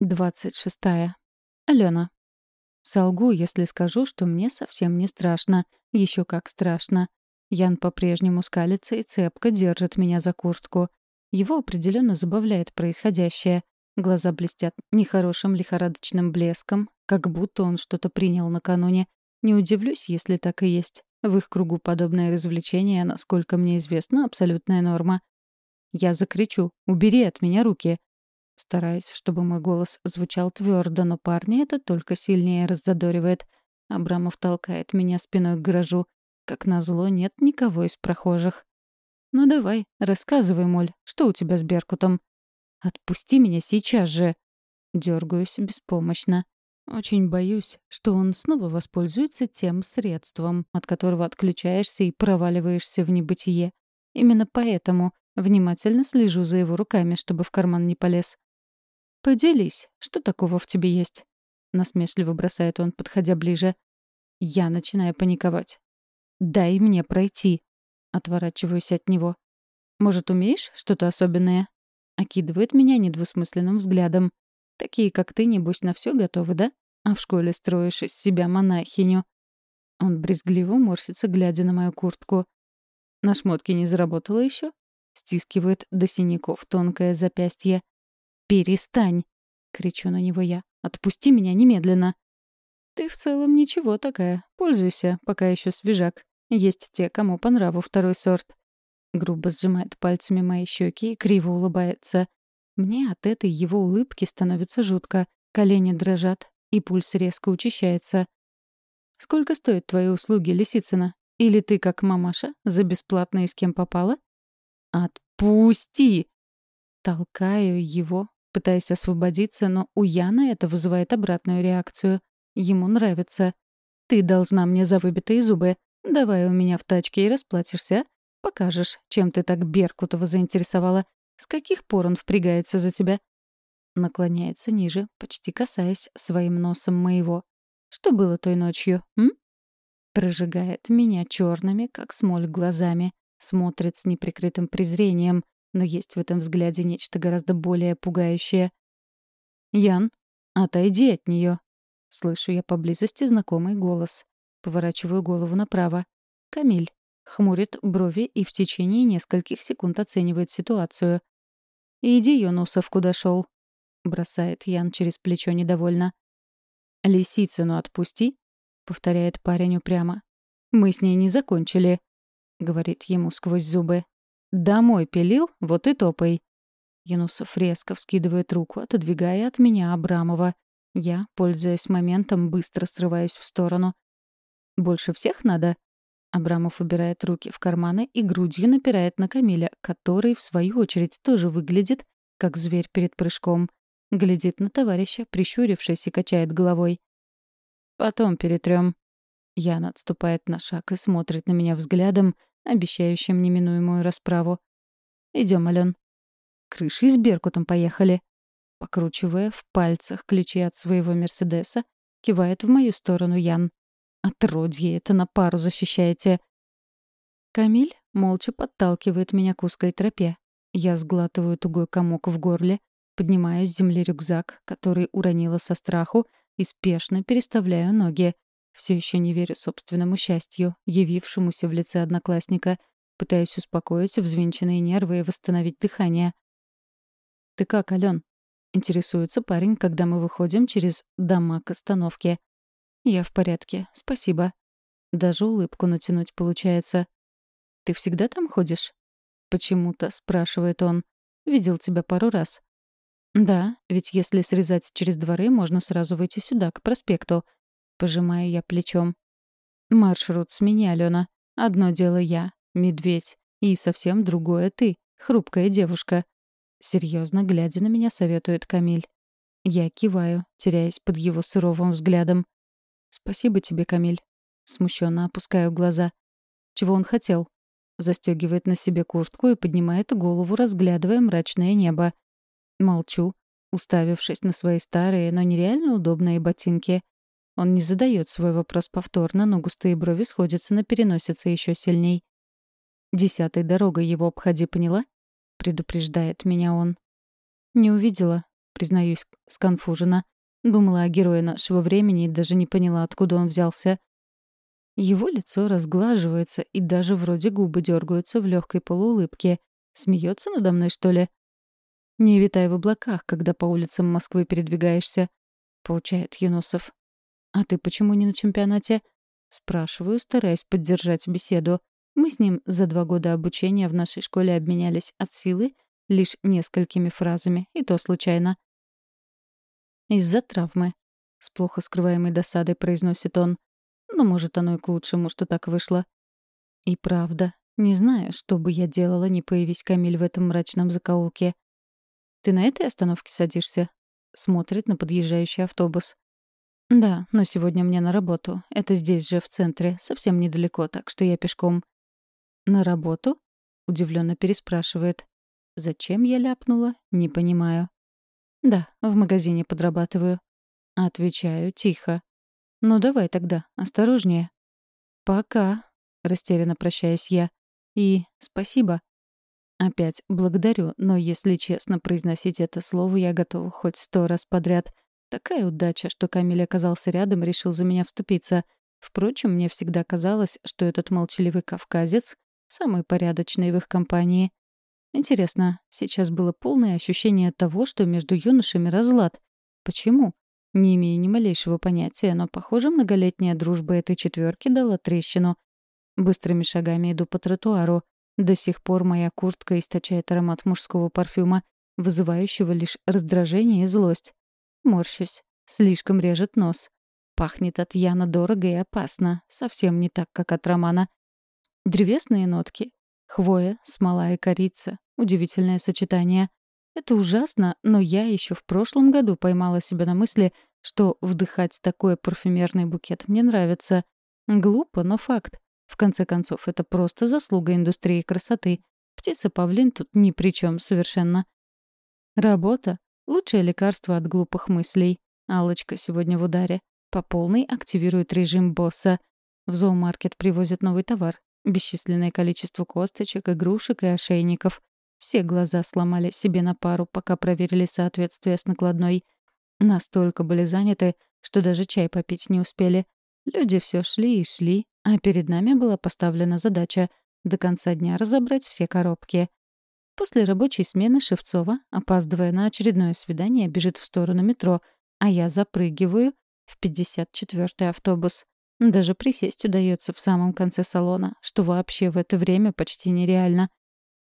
двадцать шестая. Алена. Солгу, если скажу, что мне совсем не страшно. Еще как страшно. Ян по-прежнему скалится и цепко держит меня за куртку. Его определенно забавляет происходящее. Глаза блестят нехорошим лихорадочным блеском, как будто он что-то принял накануне. Не удивлюсь, если так и есть. В их кругу подобное развлечение, насколько мне известно, абсолютная норма. Я закричу «Убери от меня руки!» Стараюсь, чтобы мой голос звучал твердо, но парня это только сильнее раззадоривает. Абрамов толкает меня спиной к гаражу. Как назло, нет никого из прохожих. «Ну давай, рассказывай, Моль, что у тебя с Беркутом?» «Отпусти меня сейчас же!» Дергаюсь беспомощно. Очень боюсь, что он снова воспользуется тем средством, от которого отключаешься и проваливаешься в небытие. Именно поэтому внимательно слежу за его руками, чтобы в карман не полез. «Поделись, что такого в тебе есть?» Насмешливо бросает он, подходя ближе. Я начинаю паниковать. «Дай мне пройти!» Отворачиваюсь от него. «Может, умеешь что-то особенное?» Окидывает меня недвусмысленным взглядом. «Такие, как ты, небось, на все готовы, да? А в школе строишь из себя монахиню». Он брезгливо морщится, глядя на мою куртку. «На шмотке не заработала еще?» Стискивает до синяков тонкое запястье. «Перестань!» — кричу на него я. «Отпусти меня немедленно!» «Ты в целом ничего такая. Пользуйся, пока еще свежак. Есть те, кому по нраву второй сорт». Грубо сжимает пальцами мои щеки и криво улыбается. Мне от этой его улыбки становится жутко. Колени дрожат, и пульс резко учащается. «Сколько стоят твои услуги, Лисицына? Или ты, как мамаша, за бесплатно и с кем попала?» «Отпусти!» Толкаю его, пытаясь освободиться, но у Яна это вызывает обратную реакцию. Ему нравится. «Ты должна мне за выбитые зубы. Давай у меня в тачке и расплатишься. Покажешь, чем ты так Беркутова заинтересовала. С каких пор он впрягается за тебя?» Наклоняется ниже, почти касаясь своим носом моего. «Что было той ночью, м?» Прожигает меня черными, как смоль, глазами. Смотрит с неприкрытым презрением, но есть в этом взгляде нечто гораздо более пугающее. «Ян, отойди от нее. Слышу я поблизости знакомый голос. Поворачиваю голову направо. Камиль. Хмурит брови и в течение нескольких секунд оценивает ситуацию. «Иди, Юнусов, куда шел? бросает Ян через плечо недовольно. «Лисицыну отпусти», — повторяет парень упрямо. «Мы с ней не закончили», — говорит ему сквозь зубы. «Домой пилил, вот и топай». Янусов резко вскидывает руку, отодвигая от меня Абрамова. Я, пользуясь моментом, быстро срываюсь в сторону. «Больше всех надо?» Абрамов убирает руки в карманы и грудью напирает на Камиля, который, в свою очередь, тоже выглядит, как зверь перед прыжком. Глядит на товарища, прищурившись и качает головой. «Потом перетрем». Яна отступает на шаг и смотрит на меня взглядом, обещающим неминуемую расправу. Идем, Ален. Крышей с Беркутом поехали. Покручивая в пальцах ключи от своего Мерседеса, кивает в мою сторону Ян. Отродье, это на пару защищаете. Камиль молча подталкивает меня к узкой тропе. Я сглатываю тугой комок в горле, поднимаю с земли рюкзак, который уронила со страху, и спешно переставляю ноги. Все еще не верю собственному счастью, явившемуся в лице одноклассника. Пытаюсь успокоить взвинченные нервы и восстановить дыхание. «Ты как, Ален?» — интересуется парень, когда мы выходим через дома к остановке. «Я в порядке, спасибо». Даже улыбку натянуть получается. «Ты всегда там ходишь?» «Почему-то», — спрашивает он. «Видел тебя пару раз». «Да, ведь если срезать через дворы, можно сразу выйти сюда, к проспекту. Пожимаю я плечом. Маршрут смени, Алена. Одно дело я, медведь, и совсем другое ты, хрупкая девушка. Серьезно, глядя на меня, советует Камиль. Я киваю, теряясь под его суровым взглядом. «Спасибо тебе, Камиль». Смущенно опускаю глаза. Чего он хотел? Застегивает на себе куртку и поднимает голову, разглядывая мрачное небо. Молчу, уставившись на свои старые, но нереально удобные ботинки. Он не задает свой вопрос повторно, но густые брови сходятся на переносице еще сильней. «Десятой дорогой его обходи, поняла?» — предупреждает меня он. «Не увидела». признаюсь, сконфужена. Думала о герое нашего времени и даже не поняла, откуда он взялся. Его лицо разглаживается, и даже вроде губы дергаются в легкой полуулыбке. Смеется надо мной, что ли? «Не витай в облаках, когда по улицам Москвы передвигаешься», — поучает Юнусов. «А ты почему не на чемпионате?» Спрашиваю, стараясь поддержать беседу. Мы с ним за два года обучения в нашей школе обменялись от силы лишь несколькими фразами, и то случайно. «Из-за травмы», — с плохо скрываемой досадой произносит он. «Но, может, оно и к лучшему, что так вышло». И правда, не знаю, что бы я делала, не появись Камиль в этом мрачном закоулке. «Ты на этой остановке садишься?» — смотрит на подъезжающий автобус. «Да, но сегодня мне на работу. Это здесь же, в центре, совсем недалеко, так что я пешком». «На работу?» — удивленно переспрашивает. Зачем я ляпнула, не понимаю. «Да, в магазине подрабатываю». Отвечаю тихо. «Ну давай тогда, осторожнее». «Пока», — растерянно прощаюсь я. «И спасибо». Опять благодарю, но, если честно, произносить это слово я готова хоть сто раз подряд — Такая удача, что Камиль оказался рядом и решил за меня вступиться. Впрочем, мне всегда казалось, что этот молчаливый кавказец — самый порядочный в их компании. Интересно, сейчас было полное ощущение того, что между юношами разлад. Почему? Не имею ни малейшего понятия, но, похоже, многолетняя дружба этой четверки дала трещину. Быстрыми шагами иду по тротуару. До сих пор моя куртка источает аромат мужского парфюма, вызывающего лишь раздражение и злость. Морщусь. Слишком режет нос. Пахнет от Яна дорого и опасно. Совсем не так, как от Романа. Древесные нотки. Хвоя, смола и корица. Удивительное сочетание. Это ужасно, но я еще в прошлом году поймала себя на мысли, что вдыхать такой парфюмерный букет мне нравится. Глупо, но факт. В конце концов, это просто заслуга индустрии красоты. Птица-павлин тут ни при чем совершенно. Работа Лучшее лекарство от глупых мыслей. Алочка сегодня в ударе. По полной активирует режим босса. В зоомаркет привозят новый товар. Бесчисленное количество косточек, игрушек и ошейников. Все глаза сломали себе на пару, пока проверили соответствие с накладной. Настолько были заняты, что даже чай попить не успели. Люди все шли и шли, а перед нами была поставлена задача — до конца дня разобрать все коробки. После рабочей смены Шевцова, опаздывая на очередное свидание, бежит в сторону метро, а я запрыгиваю в 54-й автобус. Даже присесть удается в самом конце салона, что вообще в это время почти нереально.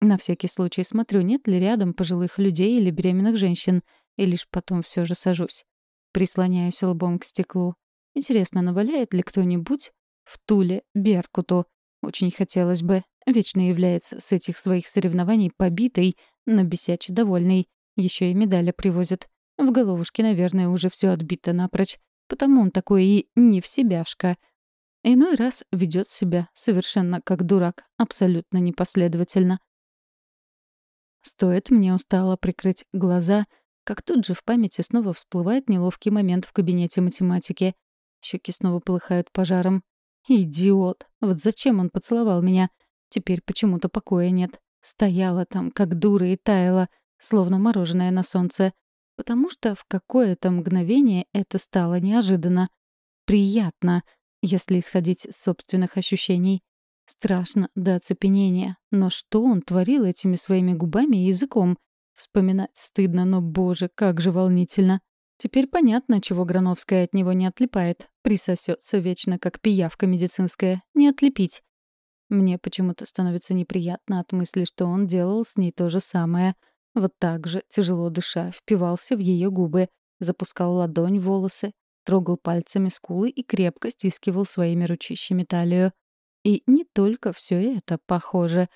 На всякий случай смотрю, нет ли рядом пожилых людей или беременных женщин, и лишь потом все же сажусь. Прислоняюсь лбом к стеклу. Интересно, наваляет ли кто-нибудь в Туле Беркуту? Очень хотелось бы. Вечно является с этих своих соревнований побитой, но бесяче довольной. Еще и медали привозят. В головушке, наверное, уже все отбито напрочь. Потому он такой и не в себяшка. Иной раз ведет себя совершенно как дурак, абсолютно непоследовательно. Стоит мне устало прикрыть глаза, как тут же в памяти снова всплывает неловкий момент в кабинете математики. Щеки снова полыхают пожаром. Идиот! Вот зачем он поцеловал меня? Теперь почему-то покоя нет. Стояла там, как дура, и таяла, словно мороженое на солнце. Потому что в какое-то мгновение это стало неожиданно. Приятно, если исходить из собственных ощущений. Страшно до оцепенения. Но что он творил этими своими губами и языком? Вспоминать стыдно, но, боже, как же волнительно. Теперь понятно, чего Грановская от него не отлипает. Присосется вечно, как пиявка медицинская. Не отлепить. Мне почему-то становится неприятно от мысли, что он делал с ней то же самое. Вот так же, тяжело дыша, впивался в ее губы, запускал ладонь в волосы, трогал пальцами скулы и крепко стискивал своими ручищами талию. И не только все это, похоже.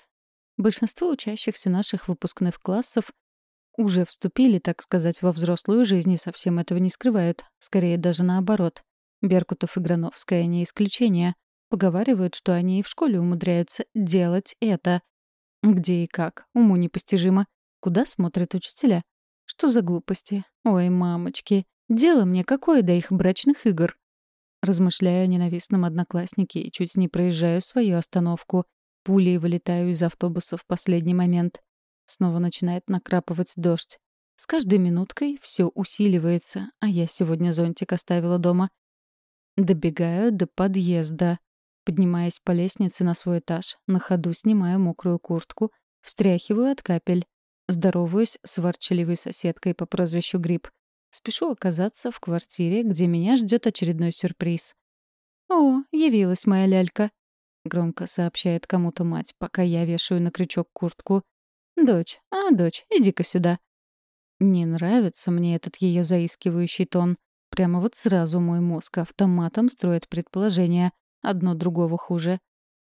Большинство учащихся наших выпускных классов уже вступили, так сказать, во взрослую жизнь и совсем этого не скрывают. Скорее даже наоборот. Беркутов и Грановская не исключение. Поговаривают, что они и в школе умудряются делать это. Где и как, уму непостижимо. Куда смотрят учителя? Что за глупости? Ой, мамочки, дело мне какое до их брачных игр? Размышляю о ненавистном однокласснике и чуть не проезжаю свою остановку. Пулей вылетаю из автобуса в последний момент. Снова начинает накрапывать дождь. С каждой минуткой все усиливается, а я сегодня зонтик оставила дома. Добегаю до подъезда. Поднимаясь по лестнице на свой этаж, на ходу снимаю мокрую куртку, встряхиваю от капель. Здороваюсь с ворчаливой соседкой по прозвищу Гриб. Спешу оказаться в квартире, где меня ждет очередной сюрприз. «О, явилась моя лялька», — громко сообщает кому-то мать, пока я вешаю на крючок куртку. «Дочь, а, дочь, иди-ка сюда». Не нравится мне этот ее заискивающий тон. Прямо вот сразу мой мозг автоматом строит предположение, одно другого хуже.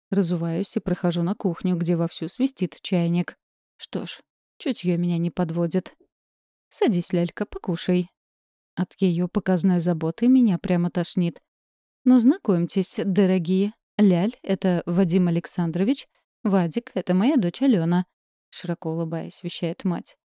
Разуваюсь и прохожу на кухню, где вовсю свистит чайник. Что ж, чутье меня не подводит. «Садись, лялька, покушай». От ее показной заботы меня прямо тошнит. «Ну, знакомьтесь, дорогие. Ляль — это Вадим Александрович, Вадик — это моя дочь Алена», — широко улыбаясь, вещает мать.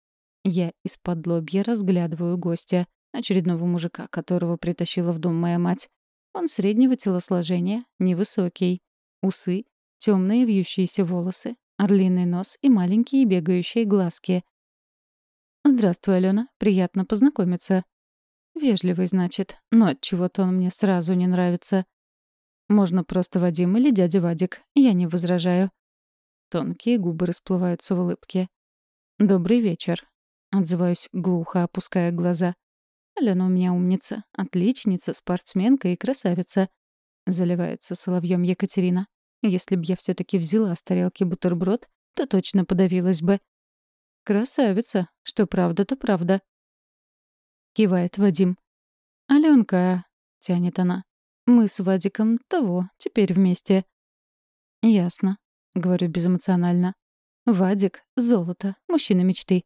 Я из-под лобья разглядываю гостя, очередного мужика, которого притащила в дом моя мать. Он среднего телосложения, невысокий. Усы, темные вьющиеся волосы, орлиный нос и маленькие бегающие глазки. «Здравствуй, Алена. Приятно познакомиться». Вежливый, значит, но от чего то он мне сразу не нравится. Можно просто Вадим или дядя Вадик. Я не возражаю. Тонкие губы расплываются в улыбке. «Добрый вечер», Отзываюсь глухо, опуская глаза. Алена у меня умница, отличница, спортсменка и красавица. Заливается соловьем Екатерина. Если б я все таки взяла с тарелки бутерброд, то точно подавилась бы. Красавица. Что правда, то правда. Кивает Вадим. Аленка, тянет она. Мы с Вадиком того, теперь вместе. Ясно, говорю безэмоционально. Вадик — золото, мужчина мечты.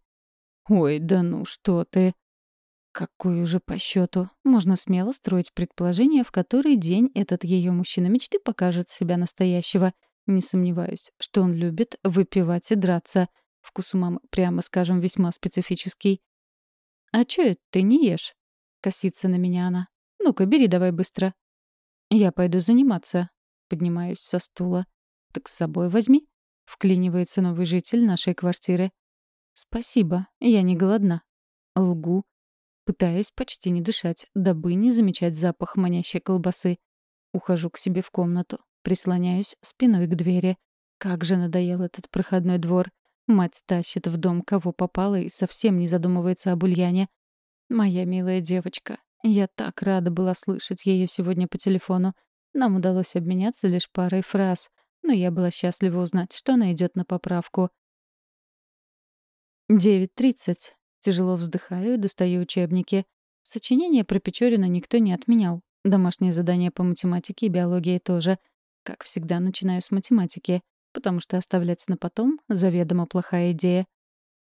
«Ой, да ну что ты!» Какой уже по счету. Можно смело строить предположение, в который день этот ее мужчина мечты покажет себя настоящего. Не сомневаюсь, что он любит выпивать и драться. Вкус у мамы, прямо скажем, весьма специфический. «А чё это ты не ешь?» — косится на меня она. «Ну-ка, бери давай быстро». «Я пойду заниматься». Поднимаюсь со стула. «Так с собой возьми». Вклинивается новый житель нашей квартиры. «Спасибо, я не голодна». Лгу, пытаясь почти не дышать, дабы не замечать запах манящей колбасы. Ухожу к себе в комнату, прислоняюсь спиной к двери. Как же надоел этот проходной двор. Мать тащит в дом кого попало и совсем не задумывается об Ульяне. Моя милая девочка. Я так рада была слышать ее сегодня по телефону. Нам удалось обменяться лишь парой фраз, но я была счастлива узнать, что она идет на поправку. Девять тридцать. Тяжело вздыхаю и достаю учебники. Сочинение про Печорина никто не отменял. Домашнее задание по математике и биологии тоже. Как всегда, начинаю с математики, потому что оставлять на потом — заведомо плохая идея.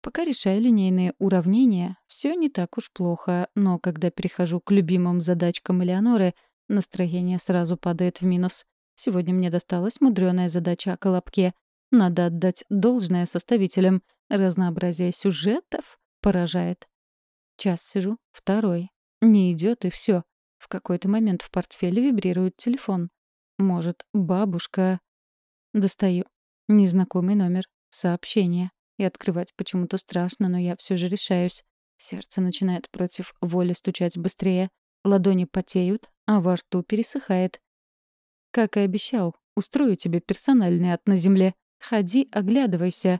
Пока решаю линейные уравнения, все не так уж плохо, но когда перехожу к любимым задачкам Элеоноры, настроение сразу падает в минус. Сегодня мне досталась мудреная задача о колобке. Надо отдать должное составителям — Разнообразие сюжетов поражает. Час сижу, второй. Не идет и все. В какой-то момент в портфеле вибрирует телефон. Может, бабушка... Достаю. Незнакомый номер. Сообщение. И открывать почему-то страшно, но я все же решаюсь. Сердце начинает против воли стучать быстрее. Ладони потеют, а во рту пересыхает. Как и обещал, устрою тебе персональный ад на земле. Ходи, оглядывайся.